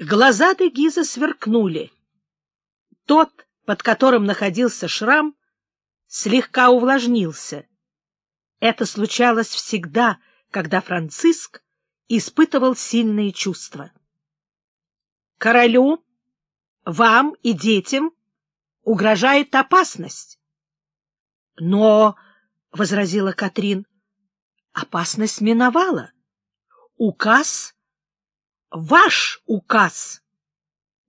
Глаза Дегиза сверкнули. Тот, под которым находился шрам, слегка увлажнился. Это случалось всегда, когда Франциск испытывал сильные чувства. Королю, вам и детям угрожает опасность. Но, — возразила Катрин, — опасность миновала. Указ — ваш указ.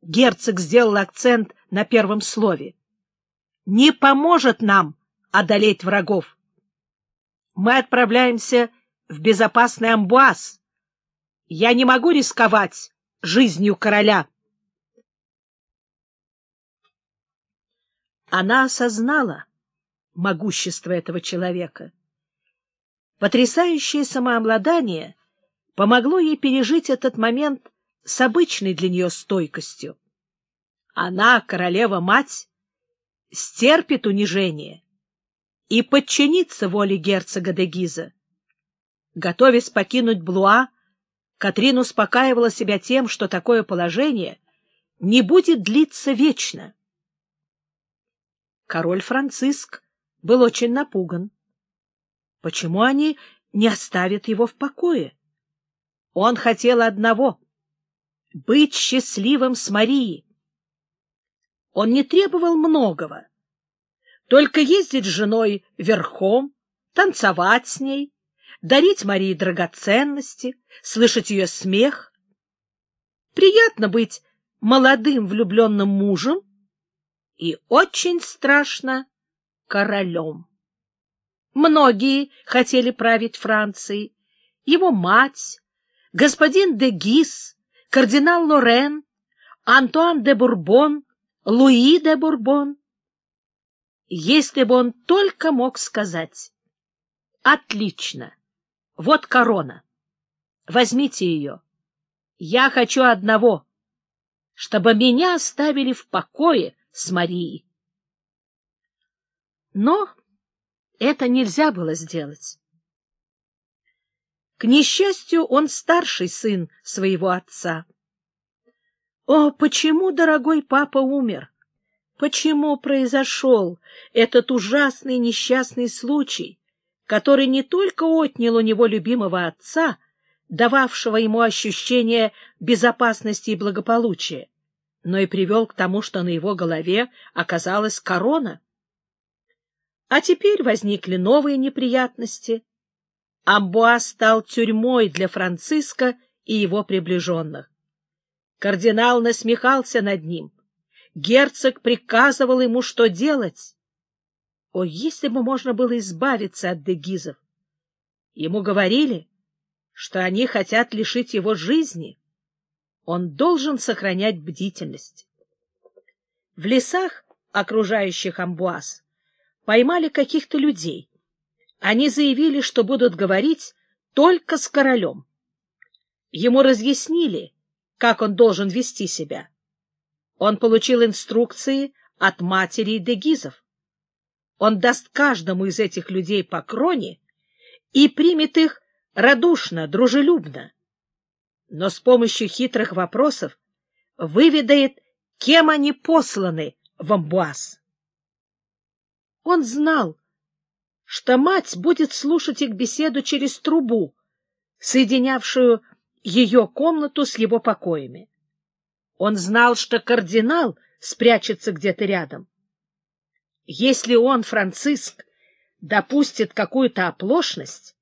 Герцог сделал акцент на первом слове. Не поможет нам одолеть врагов. Мы отправляемся в безопасный амбуаз. Я не могу рисковать жизнью короля. Она осознала могущество этого человека. Потрясающее самообладание помогло ей пережить этот момент с обычной для нее стойкостью. Она, королева-мать, стерпит унижение и подчинится воле герцога де Гиза. Готовясь покинуть Блуа, Катрин успокаивала себя тем, что такое положение не будет длиться вечно. Король Франциск был очень напуган. Почему они не оставят его в покое? Он хотел одного — быть счастливым с Марией. Он не требовал многого, только ездить с женой верхом, танцевать с ней, дарить Марии драгоценности, слышать ее смех. Приятно быть молодым влюбленным мужем, и очень страшно королем. Многие хотели править Францией. Его мать, господин де Гис, кардинал Лорен, Антуан де Бурбон, Луи де Бурбон. Если бы он только мог сказать «Отлично! Вот корона. Возьмите ее. Я хочу одного, чтобы меня оставили в покое с Марией. Но это нельзя было сделать. К несчастью, он старший сын своего отца. О, почему дорогой папа умер? Почему произошел этот ужасный несчастный случай, который не только отнял у него любимого отца, дававшего ему ощущение безопасности и благополучия, но и привел к тому, что на его голове оказалась корона. А теперь возникли новые неприятности. Амбуа стал тюрьмой для Франциска и его приближенных. Кардинал насмехался над ним. Герцог приказывал ему, что делать. О, если бы можно было избавиться от дегизов! Ему говорили, что они хотят лишить его жизни. Он должен сохранять бдительность. В лесах, окружающих Амбуаз, поймали каких-то людей. Они заявили, что будут говорить только с королем. Ему разъяснили, как он должен вести себя. Он получил инструкции от матери Дегизов. Он даст каждому из этих людей по кроне и примет их радушно, дружелюбно но с помощью хитрых вопросов выведает, кем они посланы в Амбуаз. Он знал, что мать будет слушать их беседу через трубу, соединявшую ее комнату с его покоями. Он знал, что кардинал спрячется где-то рядом. Если он, Франциск, допустит какую-то оплошность,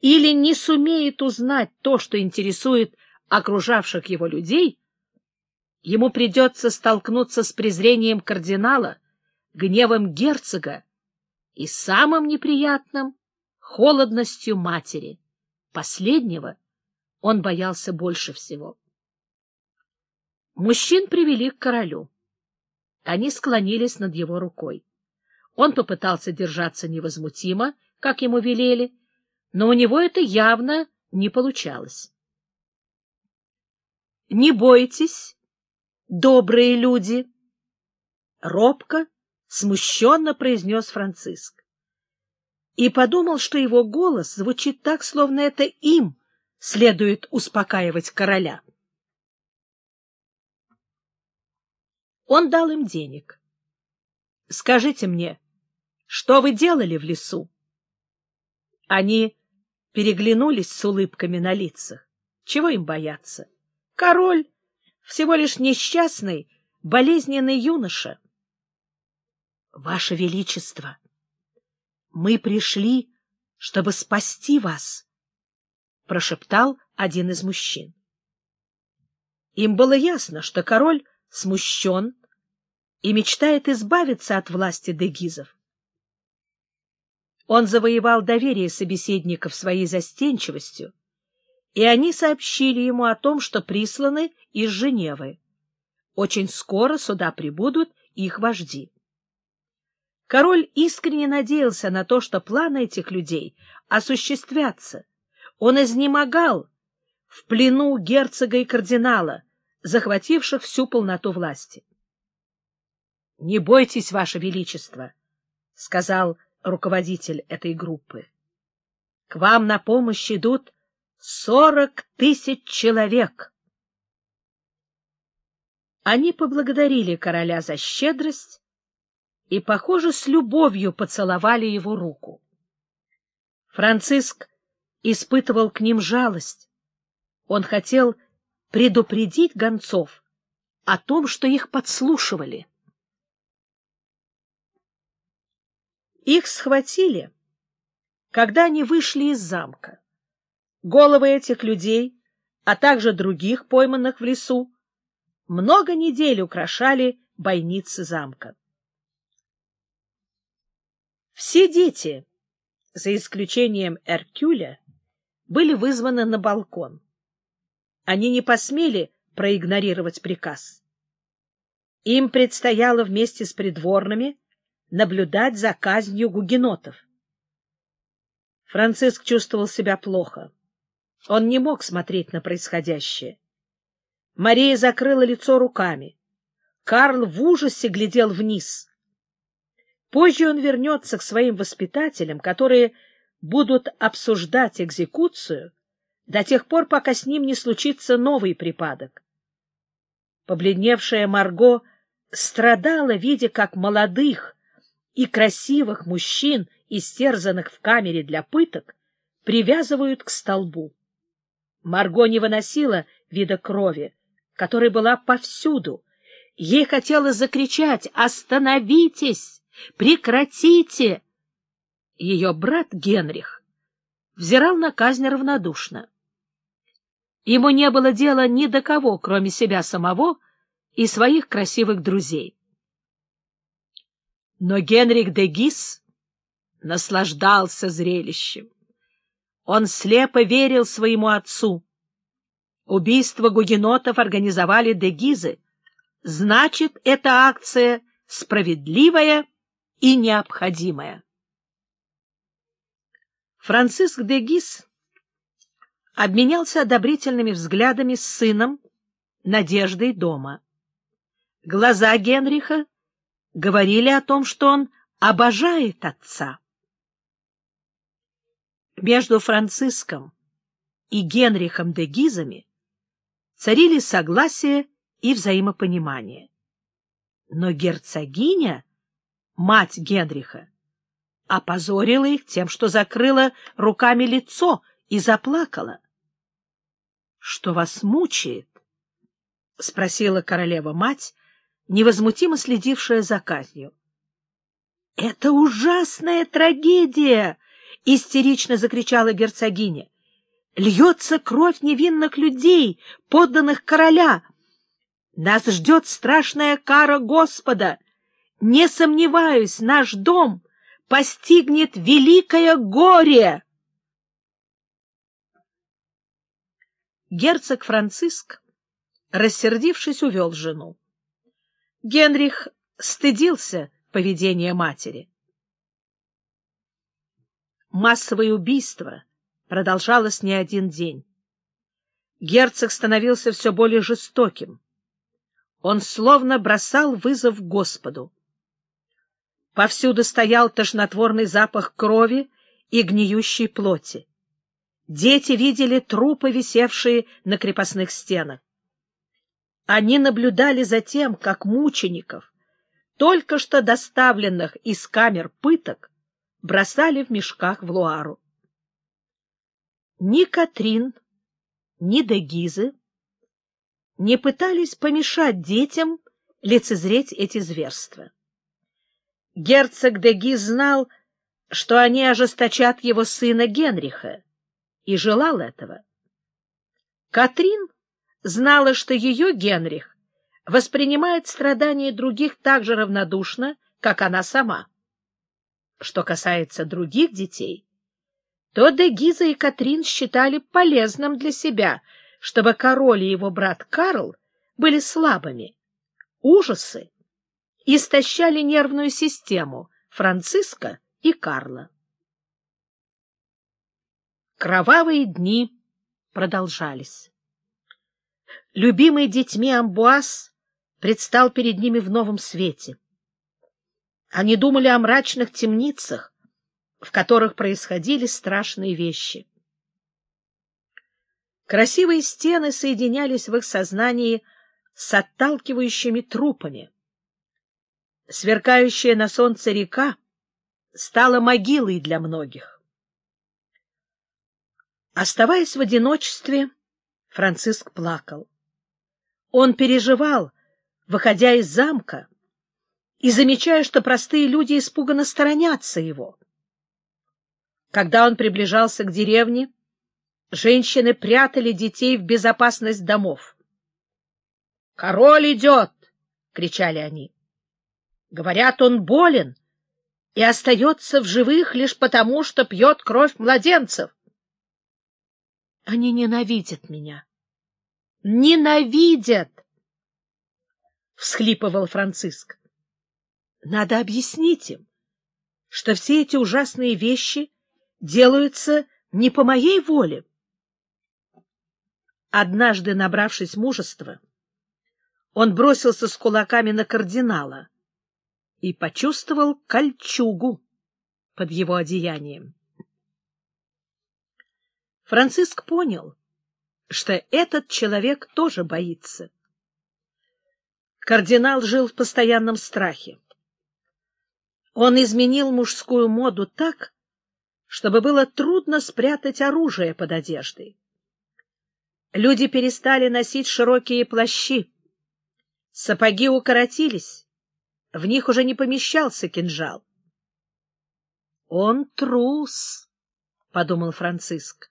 или не сумеет узнать то, что интересует окружавших его людей, ему придется столкнуться с презрением кардинала, гневом герцога и самым неприятным — холодностью матери. Последнего он боялся больше всего. Мужчин привели к королю. Они склонились над его рукой. Он попытался держаться невозмутимо, как ему велели, но у него это явно не получалось. — Не бойтесь, добрые люди! — робко, смущенно произнес Франциск. И подумал, что его голос звучит так, словно это им следует успокаивать короля. Он дал им денег. — Скажите мне, что вы делали в лесу? Они переглянулись с улыбками на лицах. Чего им бояться? Король — всего лишь несчастный, болезненный юноша. — Ваше Величество, мы пришли, чтобы спасти вас, — прошептал один из мужчин. Им было ясно, что король смущен и мечтает избавиться от власти дегизов. Он завоевал доверие собеседников своей застенчивостью, и они сообщили ему о том, что присланы из Женевы. Очень скоро сюда прибудут их вожди. Король искренне надеялся на то, что планы этих людей осуществятся. Он изнемогал в плену герцога и кардинала, захвативших всю полноту власти. — Не бойтесь, Ваше Величество, — сказал руководитель этой группы. — К вам на помощь идут сорок тысяч человек. Они поблагодарили короля за щедрость и, похоже, с любовью поцеловали его руку. Франциск испытывал к ним жалость. Он хотел предупредить гонцов о том, что их подслушивали. Их схватили, когда они вышли из замка. Головы этих людей, а также других, пойманных в лесу, много недель украшали бойницы замка. Все дети, за исключением Эркюля, были вызваны на балкон. Они не посмели проигнорировать приказ. Им предстояло вместе с придворными наблюдать за казнью гугенотов. Франциск чувствовал себя плохо. Он не мог смотреть на происходящее. Мария закрыла лицо руками. Карл в ужасе глядел вниз. Позже он вернется к своим воспитателям, которые будут обсуждать экзекуцию до тех пор, пока с ним не случится новый припадок. Побледневшая Марго страдала, видя, как молодых, и красивых мужчин, истерзанных в камере для пыток, привязывают к столбу. Марго не выносила вида крови, которая была повсюду. Ей хотелось закричать «Остановитесь! Прекратите!» Ее брат Генрих взирал на казнь равнодушно. Ему не было дела ни до кого, кроме себя самого и своих красивых друзей. Но Генрих де Гис наслаждался зрелищем. Он слепо верил своему отцу. Убийство гугенотов организовали де Гизы. Значит, эта акция справедливая и необходимая. Франциск де Гис обменялся одобрительными взглядами с сыном Надеждой дома. Глаза Генриха говорили о том, что он обожает отца. Между Франциском и Генрихом де Гизами царили согласие и взаимопонимание. Но герцогиня, мать Генриха, опозорила их тем, что закрыла руками лицо и заплакала. — Что вас мучает? — спросила королева-мать, невозмутимо следившая за казнью. — Это ужасная трагедия! — истерично закричала герцогиня. — Льется кровь невинных людей, подданных короля. Нас ждет страшная кара Господа. Не сомневаюсь, наш дом постигнет великое горе. Герцог Франциск, рассердившись, увел жену. Генрих стыдился поведения матери. Массовое убийство продолжалось не один день. Герцог становился все более жестоким. Он словно бросал вызов Господу. Повсюду стоял тошнотворный запах крови и гниющей плоти. Дети видели трупы, висевшие на крепостных стенах. Они наблюдали за тем, как мучеников, только что доставленных из камер пыток, бросали в мешках в Луару. Ни Катрин, ни Дегизы не пытались помешать детям лицезреть эти зверства. Герцог Дегиз знал, что они ожесточат его сына Генриха, и желал этого. Катрин знала, что ее Генрих воспринимает страдания других так же равнодушно, как она сама. Что касается других детей, то де Гиза и Катрин считали полезным для себя, чтобы король и его брат Карл были слабыми. Ужасы истощали нервную систему Франциска и Карла. Кровавые дни продолжались. Любимый детьми Амбуаз предстал перед ними в новом свете. Они думали о мрачных темницах, в которых происходили страшные вещи. Красивые стены соединялись в их сознании с отталкивающими трупами. Сверкающая на солнце река стала могилой для многих. Оставаясь в одиночестве, Франциск плакал. Он переживал, выходя из замка, и замечая, что простые люди испуганно сторонятся его. Когда он приближался к деревне, женщины прятали детей в безопасность домов. «Король идет!» — кричали они. «Говорят, он болен и остается в живых лишь потому, что пьет кровь младенцев». «Они ненавидят меня! Ненавидят!» — всхлипывал Франциск. «Надо объяснить им, что все эти ужасные вещи — делаются не по моей воле. Однажды, набравшись мужества, он бросился с кулаками на кардинала и почувствовал кольчугу под его одеянием. Франциск понял, что этот человек тоже боится. Кардинал жил в постоянном страхе. Он изменил мужскую моду так, чтобы было трудно спрятать оружие под одеждой. Люди перестали носить широкие плащи. Сапоги укоротились, в них уже не помещался кинжал. — Он трус, — подумал Франциск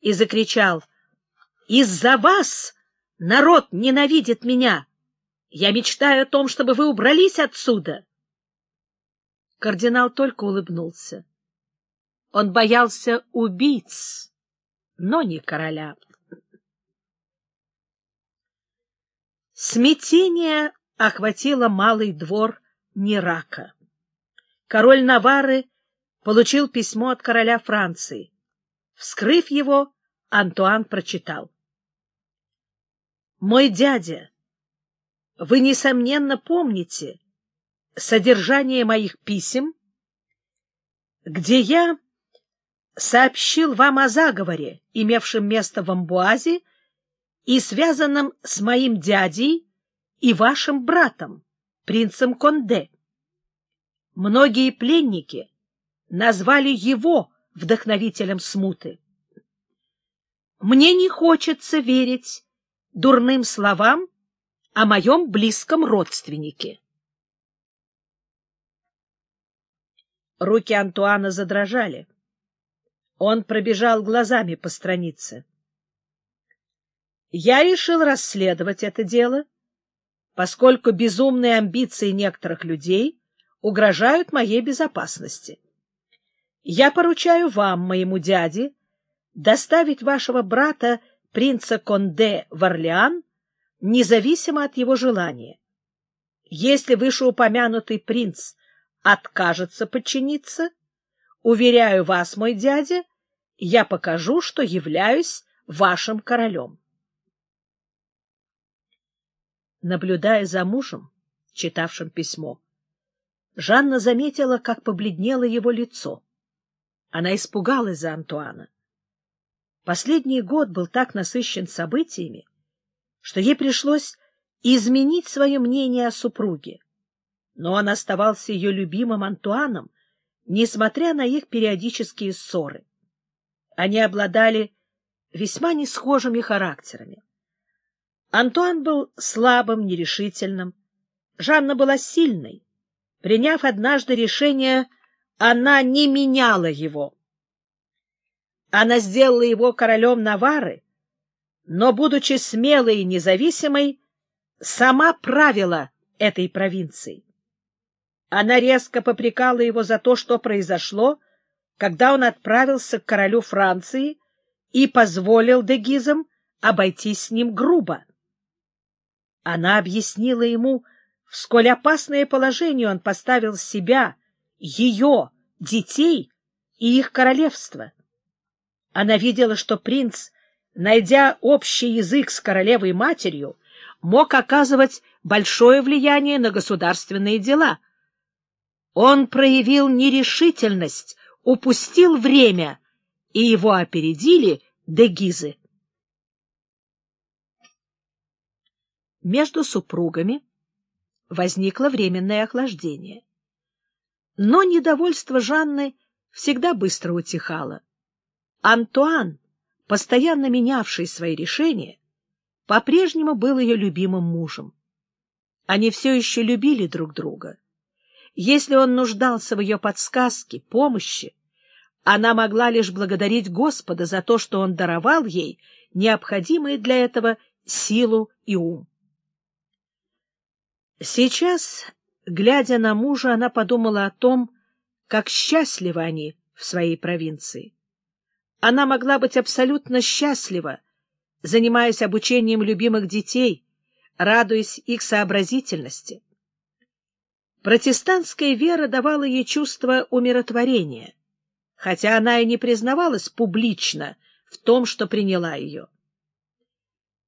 и закричал. — Из-за вас народ ненавидит меня! Я мечтаю о том, чтобы вы убрались отсюда! Кардинал только улыбнулся. Он боялся убийц, но не короля. Смятение охватило малый двор Нирака. Король Навары получил письмо от короля Франции. Вскрыв его, Антуан прочитал. «Мой дядя, вы, несомненно, помните содержание моих писем, где я сообщил вам о заговоре, имевшем место в Амбуазе и связанном с моим дядей и вашим братом, принцем Конде. Многие пленники назвали его вдохновителем смуты. Мне не хочется верить дурным словам о моем близком родственнике. Руки Антуана задрожали. Он пробежал глазами по странице. Я решил расследовать это дело, поскольку безумные амбиции некоторых людей угрожают моей безопасности. Я поручаю вам, моему дяде, доставить вашего брата, принца Конде, в Орлеан, независимо от его желания. Если вышеупомянутый принц откажется подчиниться, Уверяю вас, мой дядя, я покажу, что являюсь вашим королем. Наблюдая за мужем, читавшим письмо, Жанна заметила, как побледнело его лицо. Она испугалась за Антуана. Последний год был так насыщен событиями, что ей пришлось изменить свое мнение о супруге. Но он оставался ее любимым Антуаном, несмотря на их периодические ссоры. Они обладали весьма несхожими характерами. Антуан был слабым, нерешительным. Жанна была сильной. Приняв однажды решение, она не меняла его. Она сделала его королем Навары, но, будучи смелой и независимой, сама правила этой провинцией. Она резко попрекала его за то, что произошло, когда он отправился к королю Франции и позволил дегизам обойтись с ним грубо. Она объяснила ему, в сколь опасное положение он поставил себя, ее, детей и их королевство. Она видела, что принц, найдя общий язык с королевой-матерью, мог оказывать большое влияние на государственные дела. Он проявил нерешительность, упустил время, и его опередили дегизы. Между супругами возникло временное охлаждение. Но недовольство Жанны всегда быстро утихало. Антуан, постоянно менявший свои решения, по-прежнему был ее любимым мужем. Они все еще любили друг друга. Если он нуждался в ее подсказке, помощи, она могла лишь благодарить Господа за то, что он даровал ей необходимые для этого силу и ум. Сейчас, глядя на мужа, она подумала о том, как счастливы они в своей провинции она могла быть абсолютно счастлива, занимаясь обучением любимых детей, радуясь их сообразительности. Протестантская вера давала ей чувство умиротворения, хотя она и не признавалась публично в том, что приняла ее.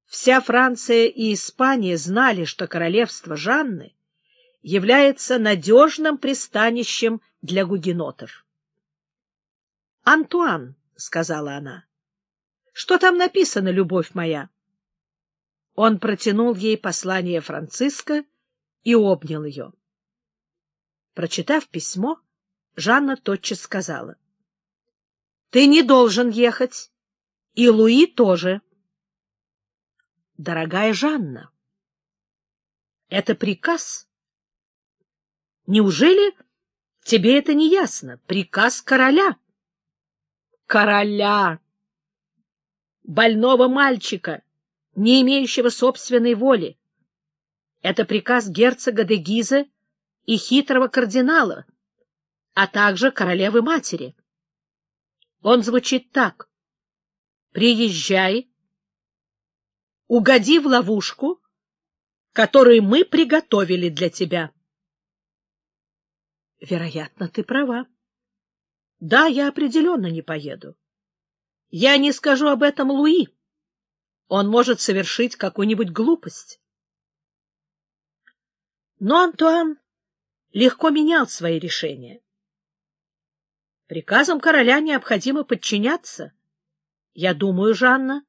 Вся Франция и Испания знали, что королевство Жанны является надежным пристанищем для гугенотов. Антуан — сказала она. — Что там написано, любовь моя? Он протянул ей послание Франциска и обнял ее. Прочитав письмо, Жанна тотчас сказала. — Ты не должен ехать, и Луи тоже. — Дорогая Жанна, это приказ. Неужели тебе это не ясно? Приказ короля. — короля, больного мальчика, не имеющего собственной воли. Это приказ герцога де Гиза и хитрого кардинала, а также королевы-матери. Он звучит так. «Приезжай, угоди в ловушку, которую мы приготовили для тебя». Вероятно, ты права. Да, я определенно не поеду. Я не скажу об этом Луи. Он может совершить какую-нибудь глупость. Но Антуан легко менял свои решения. Приказам короля необходимо подчиняться. Я думаю, Жанна,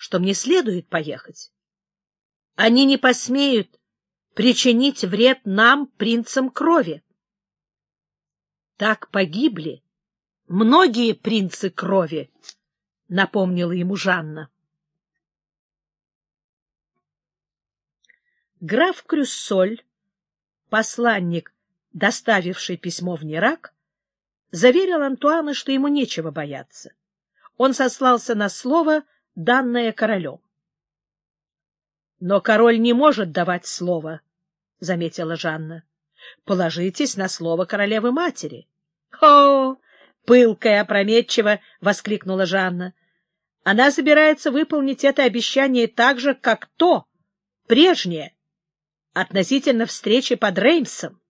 что мне следует поехать. Они не посмеют причинить вред нам, принцам крови. Так погибли многие принцы крови, — напомнила ему Жанна. Граф Крюссоль, посланник, доставивший письмо в Нерак, заверил Антуана, что ему нечего бояться. Он сослался на слово, данное королем. — Но король не может давать слово, — заметила Жанна. — Положитесь на слово королевы-матери. — О, — пылко и опрометчиво воскликнула Жанна. Она собирается выполнить это обещание так же, как то, прежнее, относительно встречи под Реймсом.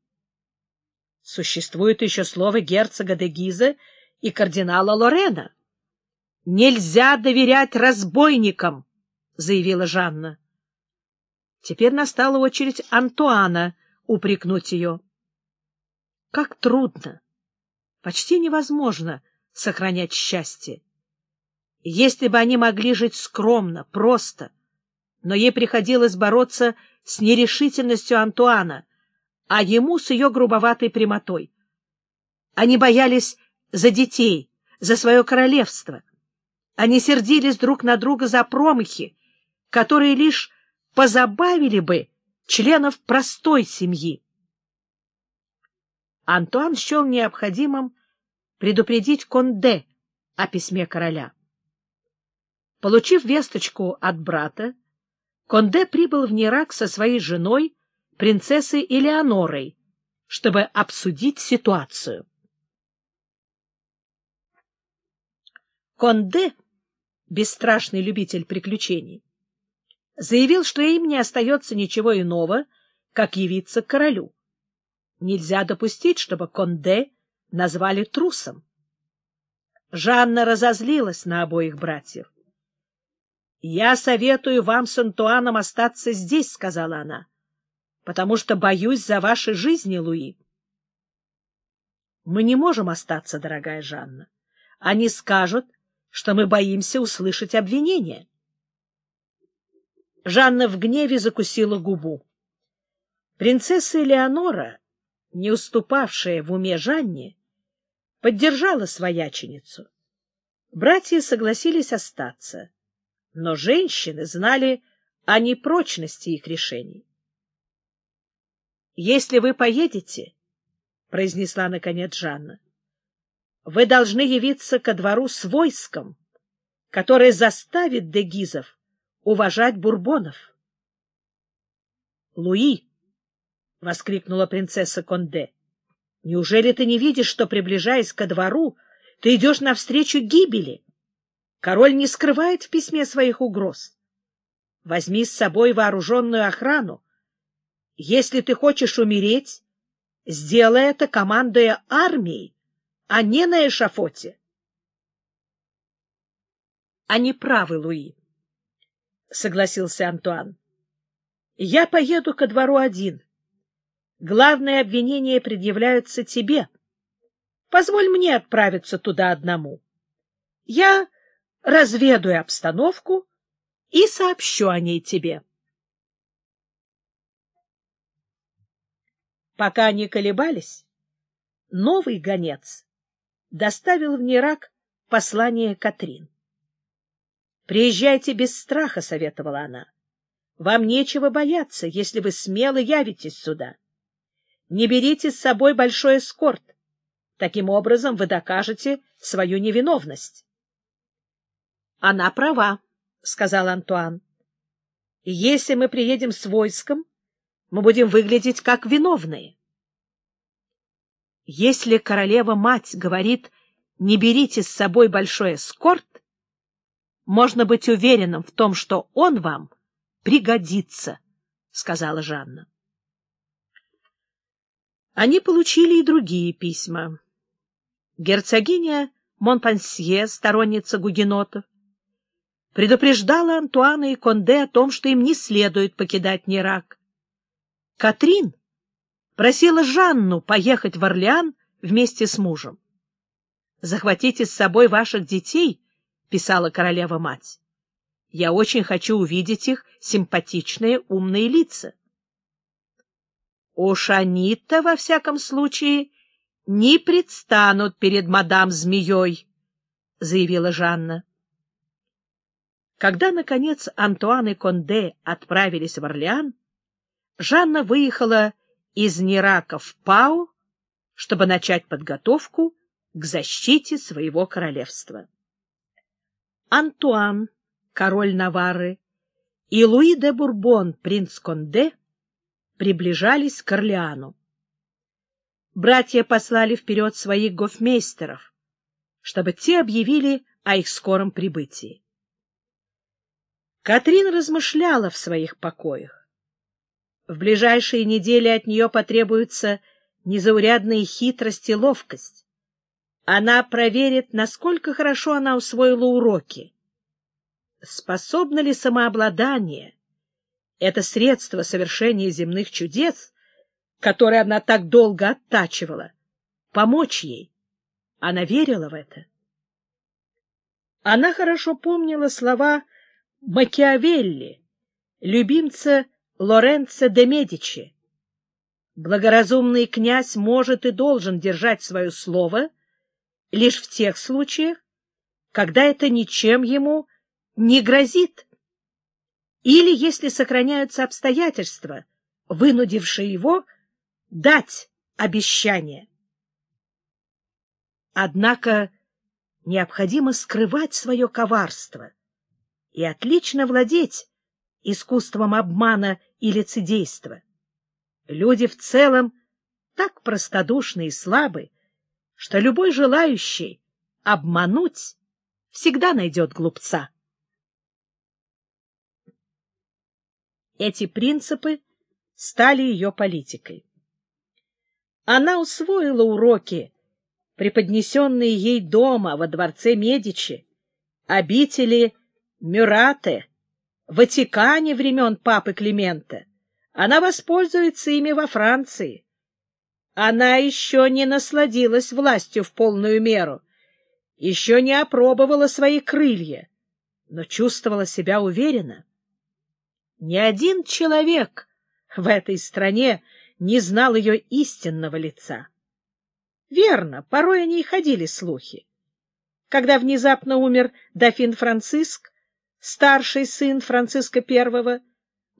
Существует еще слово герцога де Гиза и кардинала Лорена. — Нельзя доверять разбойникам, — заявила Жанна. Теперь настала очередь Антуана упрекнуть ее. Как трудно! почти невозможно сохранять счастье. Если бы они могли жить скромно, просто, но ей приходилось бороться с нерешительностью Антуана, а ему с ее грубоватой прямотой. Они боялись за детей, за свое королевство. Они сердились друг на друга за промахи, которые лишь позабавили бы членов простой семьи. Антуан счел необходимым предупредить Конде о письме короля. Получив весточку от брата, Конде прибыл в Нерак со своей женой, принцессой Элеонорой, чтобы обсудить ситуацию. Конде, бесстрашный любитель приключений, заявил, что им не остается ничего иного, как явиться к королю. Нельзя допустить, чтобы Конде назвали трусом. Жанна разозлилась на обоих братьев. — Я советую вам с Антуаном остаться здесь, — сказала она, — потому что боюсь за ваши жизни, Луи. — Мы не можем остаться, дорогая Жанна. Они скажут, что мы боимся услышать обвинения. Жанна в гневе закусила губу. Принцесса Элеонора, не уступавшая в уме Жанне, поддержала свояченицу. Братья согласились остаться но женщины знали о непрочности их решений. «Если вы поедете, — произнесла наконец Жанна, — вы должны явиться ко двору с войском, которое заставит дегизов уважать бурбонов. «Луи!» — воскликнула принцесса Конде. «Неужели ты не видишь, что, приближаясь ко двору, ты идешь навстречу гибели?» Король не скрывает в письме своих угроз. Возьми с собой вооруженную охрану. Если ты хочешь умереть, сделай это, командуя армией, а не на эшафоте. — Они правы, Луи, — согласился Антуан. — Я поеду ко двору один. Главные обвинения предъявляются тебе. Позволь мне отправиться туда одному. Я разведаю обстановку и сообщу о ней тебе. Пока они колебались, новый гонец доставил в Нерак послание Катрин. «Приезжайте без страха», — советовала она. «Вам нечего бояться, если вы смело явитесь сюда. Не берите с собой большой эскорт. Таким образом вы докажете свою невиновность». — Она права, — сказал Антуан. — Если мы приедем с войском, мы будем выглядеть как виновные. Если королева-мать говорит «не берите с собой большой эскорт», можно быть уверенным в том, что он вам пригодится, — сказала Жанна. Они получили и другие письма. Герцогиня Монпансье, сторонница гугенотов, предупреждала Антуана и Конде о том, что им не следует покидать Нерак. Катрин просила Жанну поехать в Орлеан вместе с мужем. «Захватите с собой ваших детей», — писала королева-мать. «Я очень хочу увидеть их симпатичные умные лица». Уж они-то, во всяком случае, не предстанут перед мадам-змеей, — заявила Жанна. Когда, наконец, Антуан и Конде отправились в Орлеан, Жанна выехала из Нерака в Пау, чтобы начать подготовку к защите своего королевства. Антуан, король Наварры, и Луи де Бурбон, принц Конде, приближались к Орлеану. Братья послали вперед своих гофмейстеров, чтобы те объявили о их скором прибытии. Катрин размышляла в своих покоях. В ближайшие недели от нее потребуются незаурядные хитрость и ловкость. Она проверит, насколько хорошо она усвоила уроки. Способно ли самообладание, это средство совершения земных чудес, которое она так долго оттачивала, помочь ей? Она верила в это. Она хорошо помнила слова Макиавелли, любимца Лоренцо де Медичи. Благоразумный князь может и должен держать свое слово лишь в тех случаях, когда это ничем ему не грозит, или если сохраняются обстоятельства, вынудившие его дать обещание. Однако необходимо скрывать свое коварство и отлично владеть искусством обмана и лицедейства. Люди в целом так простодушны и слабы, что любой желающий обмануть всегда найдет глупца. Эти принципы стали ее политикой. Она усвоила уроки, преподнесенные ей дома во дворце Медичи, обители Мюрате, Ватикане времен папы Климента. Она воспользуется ими во Франции. Она еще не насладилась властью в полную меру, еще не опробовала свои крылья, но чувствовала себя уверенно. Ни один человек в этой стране не знал ее истинного лица. Верно, порой о ней ходили слухи. Когда внезапно умер дофин Франциск, старший сын Франциска I,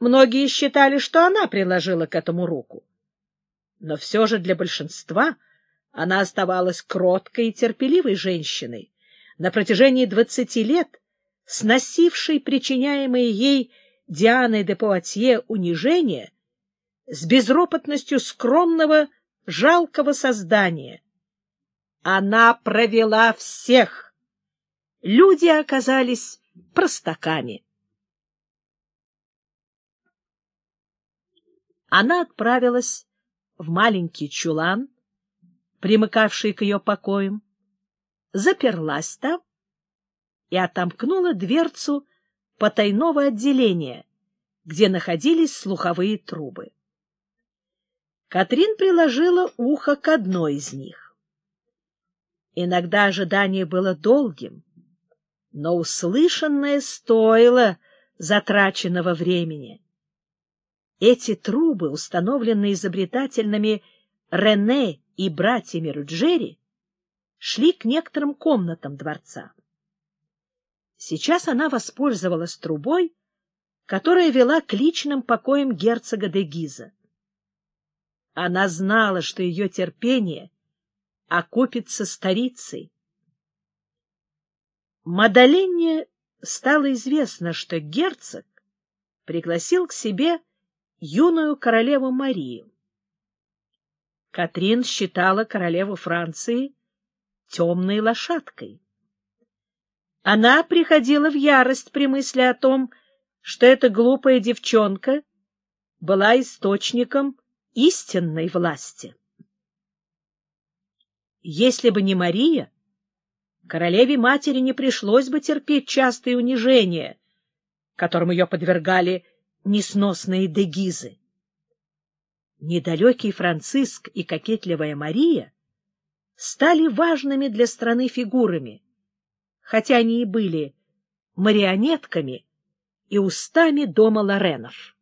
многие считали, что она приложила к этому руку. Но все же для большинства она оставалась кроткой и терпеливой женщиной, на протяжении двадцати лет сносившей причиняемые ей Дианой де Пуатье унижение с безропотностью скромного, жалкого создания. Она провела всех. Люди оказались простаками. Она отправилась в маленький чулан, примыкавший к ее покоям, заперлась там и отомкнула дверцу потайного отделения, где находились слуховые трубы. Катрин приложила ухо к одной из них. Иногда ожидание было долгим, но услышанное стоило затраченного времени. Эти трубы, установленные изобретательными Рене и братьями Руджери, шли к некоторым комнатам дворца. Сейчас она воспользовалась трубой, которая вела к личным покоям герцога де Гиза. Она знала, что ее терпение окупится старицей. Мадаленне стало известно, что герцог пригласил к себе юную королеву Марию. Катрин считала королеву Франции темной лошадкой. Она приходила в ярость при мысли о том, что эта глупая девчонка была источником истинной власти. Если бы не Мария, королеве-матери не пришлось бы терпеть частые унижения, которым ее подвергали несносные дегизы. Недалекий Франциск и кокетливая Мария стали важными для страны фигурами, хотя они и были марионетками и устами дома Лоренов.